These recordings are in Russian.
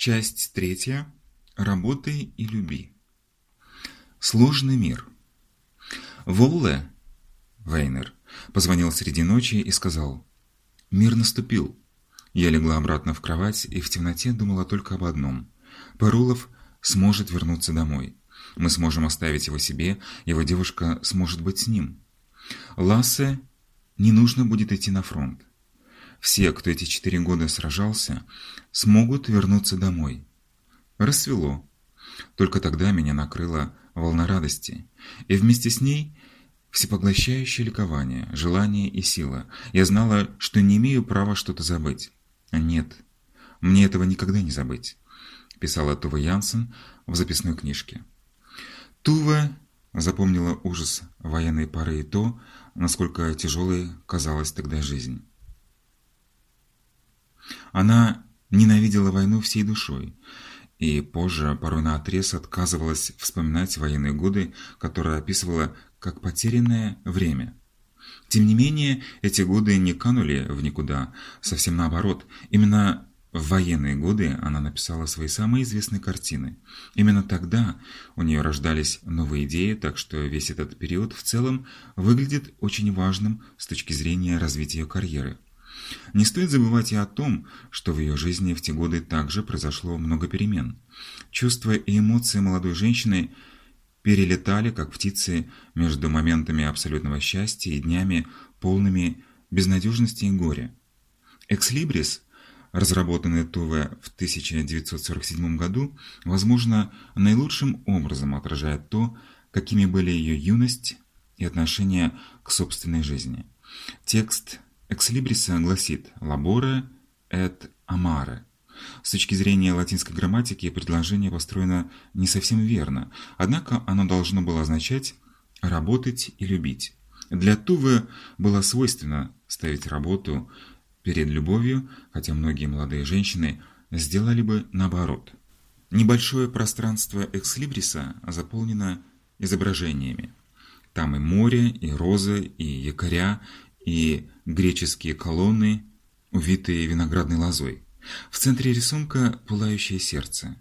Часть третья. Работай и люби. Сложный мир. Волле, Вейнер, позвонил среди ночи и сказал, «Мир наступил». Я легла обратно в кровать и в темноте думала только об одном. Парулов сможет вернуться домой. Мы сможем оставить его себе, его девушка сможет быть с ним. Лассе не нужно будет идти на фронт. Все, кто эти четыре года сражался, смогут вернуться домой. Рассвело. Только тогда меня накрыла волна радости, и вместе с ней всепоглощающее ликование, желание и сила. Я знала, что не имею права что-то забыть. Нет, мне этого никогда не забыть, писала Тува Янсен в записной книжке. Тува запомнила ужас военной поры и то, насколько тяжелой казалась тогда жизнь. Она ненавидела войну всей душой, и позже порой наотрез отказывалась вспоминать военные годы, которые описывала как потерянное время. Тем не менее, эти годы не канули в никуда, совсем наоборот. Именно в военные годы она написала свои самые известные картины. Именно тогда у нее рождались новые идеи, так что весь этот период в целом выглядит очень важным с точки зрения развития карьеры. Не стоит забывать и о том, что в ее жизни в те годы также произошло много перемен. Чувства и эмоции молодой женщины перелетали, как птицы, между моментами абсолютного счастья и днями, полными безнадежности и горя. «Экслибрис» разработанный Туве в 1947 году, возможно, наилучшим образом отражает то, какими были ее юность и отношение к собственной жизни. Текст Экслибриса гласит «labore et amare». С точки зрения латинской грамматики предложение построено не совсем верно, однако оно должно было означать «работать и любить». Для Тувы было свойственно ставить работу перед любовью, хотя многие молодые женщины сделали бы наоборот. Небольшое пространство экслибриса заполнено изображениями. Там и море, и розы, и якоря, и греческие колонны, увитые виноградной лозой. В центре рисунка пылающее сердце.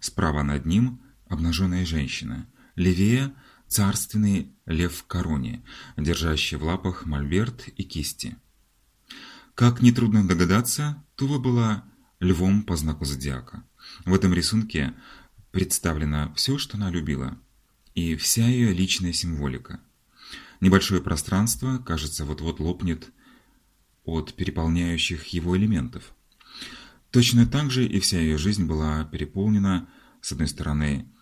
Справа над ним обнаженная женщина. Левее царственный лев в короне, держащий в лапах мольберт и кисти. Как нетрудно догадаться, Тува была львом по знаку зодиака. В этом рисунке представлено все, что она любила, и вся ее личная символика. Небольшое пространство, кажется, вот-вот лопнет от переполняющих его элементов. Точно так же и вся ее жизнь была переполнена, с одной стороны,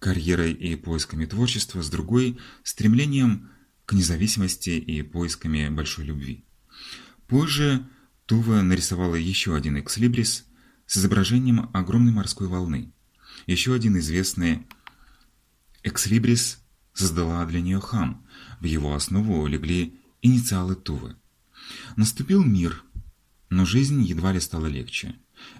карьерой и поисками творчества, с другой – стремлением к независимости и поисками большой любви. Позже Тува нарисовала еще один экслибрис с изображением огромной морской волны. Еще один известный экслибрис создала для нее Хам. В его основу легли инициалы Тувы. Наступил мир, но жизнь едва ли стала легче.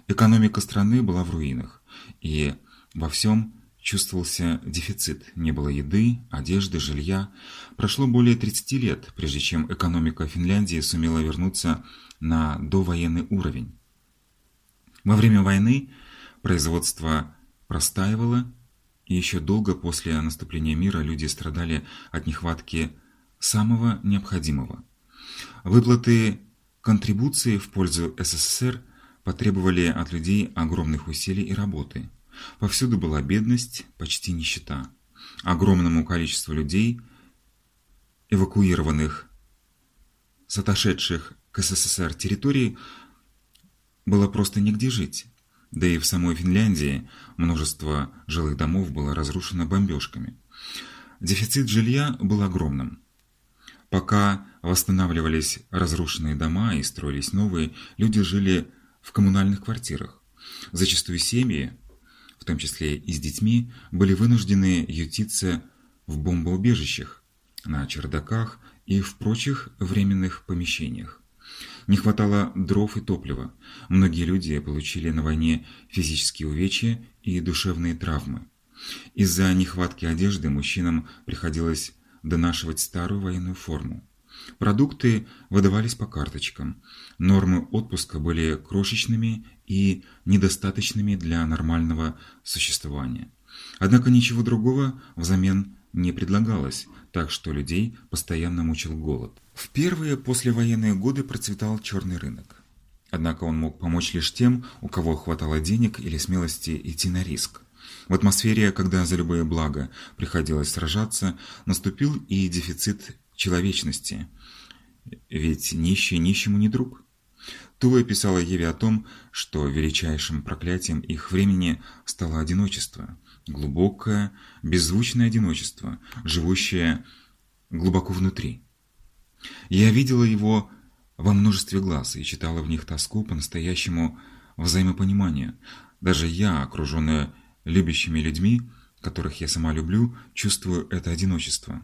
Экономика страны была в руинах, и во всем чувствовался дефицит. Не было еды, одежды, жилья. Прошло более 30 лет, прежде чем экономика Финляндии сумела вернуться на довоенный уровень. Во время войны производство простаивало, еще долго после наступления мира люди страдали от нехватки самого необходимого. Выплаты контрибуции в пользу СССР потребовали от людей огромных усилий и работы. Повсюду была бедность, почти нищета. Огромному количеству людей, эвакуированных с отошедших к СССР территорий, было просто негде жить. Да и в самой Финляндии множество жилых домов было разрушено бомбежками. Дефицит жилья был огромным. Пока восстанавливались разрушенные дома и строились новые, люди жили в коммунальных квартирах. Зачастую семьи в том числе и с детьми, были вынуждены ютиться в бомбоубежищах, на чердаках и в прочих временных помещениях. Не хватало дров и топлива. Многие люди получили на войне физические увечья и душевные травмы. Из-за нехватки одежды мужчинам приходилось донашивать старую военную форму. Продукты выдавались по карточкам. Нормы отпуска были крошечными и недостаточными для нормального существования. Однако ничего другого взамен не предлагалось, так что людей постоянно мучил голод. В первые послевоенные годы процветал черный рынок. Однако он мог помочь лишь тем, у кого хватало денег или смелости идти на риск. В атмосфере, когда за любое благо приходилось сражаться, наступил и дефицит человечности. Ведь нищий нищему не друг. Тула писала Еве о том, что величайшим проклятием их времени стало одиночество. Глубокое, беззвучное одиночество, живущее глубоко внутри. Я видела его во множестве глаз и читала в них тоску по настоящему взаимопониманию. Даже я, окруженная любящими людьми, которых я сама люблю, чувствую это одиночество.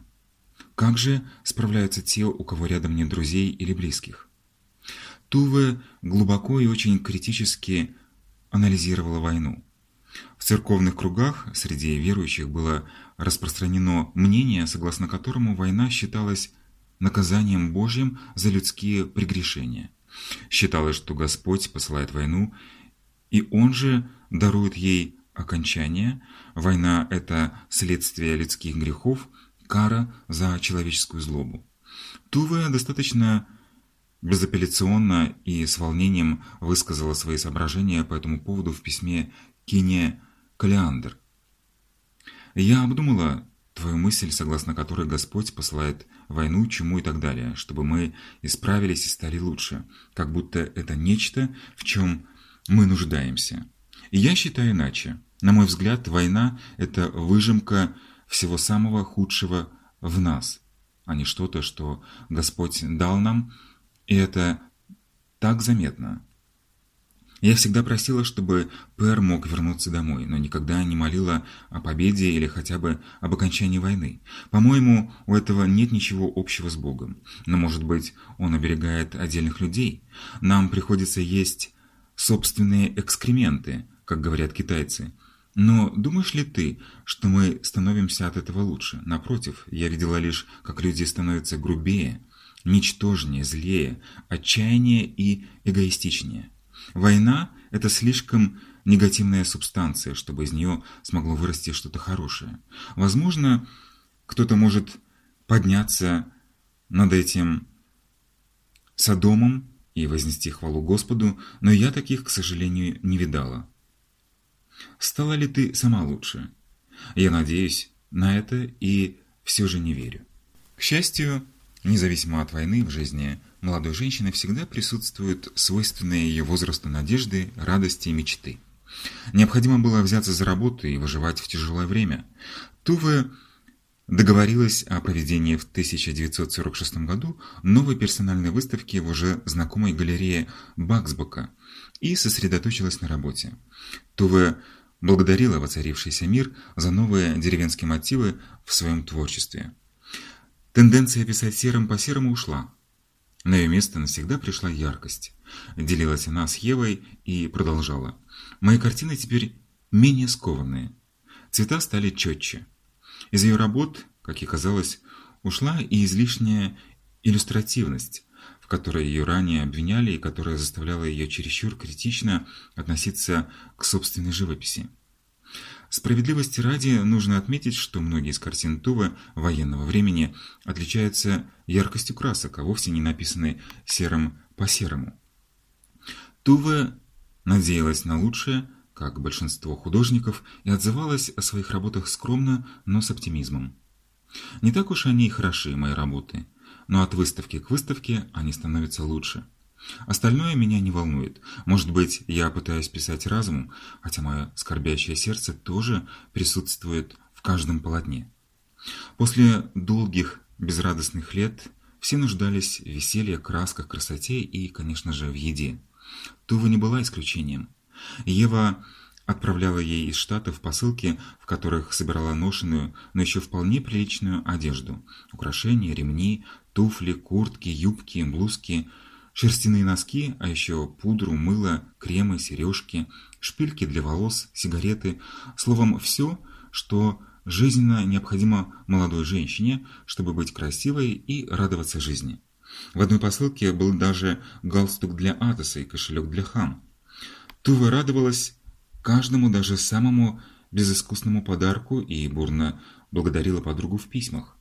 Как же справляются те, у кого рядом нет друзей или близких? Туве глубоко и очень критически анализировала войну. В церковных кругах среди верующих было распространено мнение, согласно которому война считалась наказанием Божьим за людские прегрешения. Считалось, что Господь посылает войну, и Он же дарует ей окончание. Война – это следствие людских грехов, кара за человеческую злобу. Туве достаточно безапелляционно и с волнением высказала свои соображения по этому поводу в письме Кине Калиандр. «Я обдумала твою мысль, согласно которой Господь посылает войну, чему и так далее, чтобы мы исправились и стали лучше, как будто это нечто, в чем мы нуждаемся. И я считаю иначе. На мой взгляд, война – это выжимка всего самого худшего в нас, а не что-то, что Господь дал нам, и это так заметно. Я всегда просила, чтобы Пэр мог вернуться домой, но никогда не молила о победе или хотя бы об окончании войны. По-моему, у этого нет ничего общего с Богом. Но, может быть, он оберегает отдельных людей. Нам приходится есть собственные экскременты, как говорят китайцы. Но думаешь ли ты, что мы становимся от этого лучше? Напротив, я видела лишь, как люди становятся грубее, ничтожнее, злее, отчаяннее и эгоистичнее. Война – это слишком негативная субстанция, чтобы из нее смогло вырасти что-то хорошее. Возможно, кто-то может подняться над этим Содомом и вознести хвалу Господу, но я таких, к сожалению, не видала. Стала ли ты сама лучше? Я надеюсь на это и все же не верю. К счастью, независимо от войны в жизни молодой женщины всегда присутствуют свойственные ее возрасту надежды, радости и мечты. Необходимо было взяться за работу и выживать в тяжелое время. Туве договорилась о проведении в 1946 году новой персональной выставки в уже знакомой галерее Баксбока и сосредоточилась на работе. Туве благодарила воцарившийся мир за новые деревенские мотивы в своем творчестве. Тенденция писать серым по серому ушла. На ее место навсегда пришла яркость. Делилась она с Евой и продолжала. Мои картины теперь менее скованные. Цвета стали четче. Из ее работ, как и казалось, ушла и излишняя иллюстративность, в которой ее ранее обвиняли и которая заставляла ее чересчур критично относиться к собственной живописи. Справедливости ради нужно отметить, что многие из картин Тува военного времени отличаются яркостью красок, а вовсе не написаны серым по серому. Тува надеялась на лучшее, как большинство художников, и отзывалась о своих работах скромно, но с оптимизмом. Не так уж они и хороши, мои работы, но от выставки к выставке они становятся лучше. Остальное меня не волнует. Может быть, я пытаюсь писать разумом, хотя мое скорбящее сердце тоже присутствует в каждом полотне. После долгих безрадостных лет все нуждались в веселье, красках, красоте и, конечно же, в еде. Тува не была исключением. Ева отправляла ей из Штатов посылки, в которых собирала ношеную, но еще вполне приличную одежду. Украшения, ремни, туфли, куртки, юбки, блузки – шерстяные носки, а еще пудру, мыло, кремы, сережки, шпильки для волос, сигареты, словом, все, что жизненно необходимо молодой женщине, чтобы быть красивой и радоваться жизни. В одной посылке был даже галстук для Атоса и кошелек для Хам. Тува радовалась каждому, даже самому безыскусному подарку и бурно благодарила подругу в письмах.